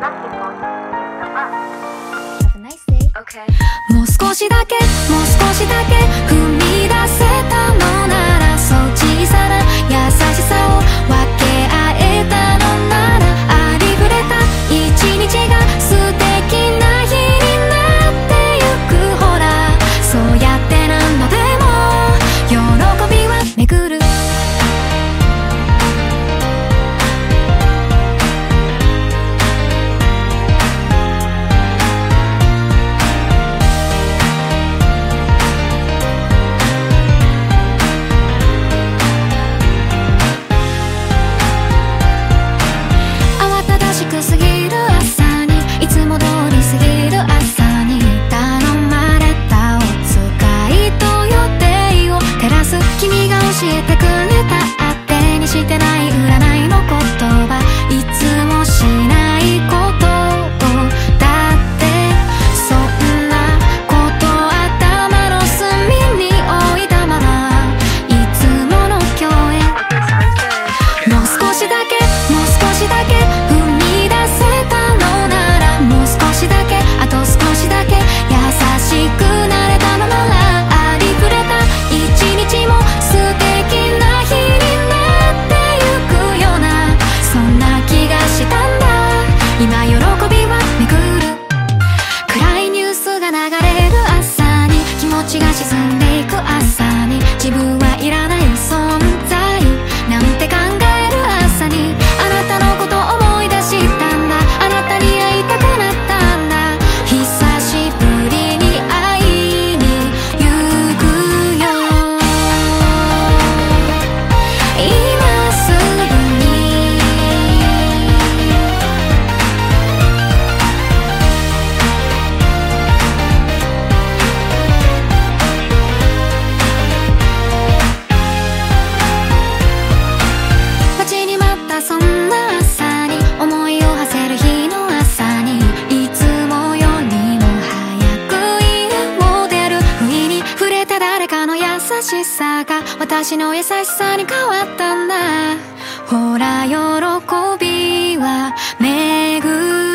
もう少しだけもう少しだけ。た当てにしてない恨みんでいく朝に自分はいらない存在私の優しさに変わったんだ。ほら喜びは巡る。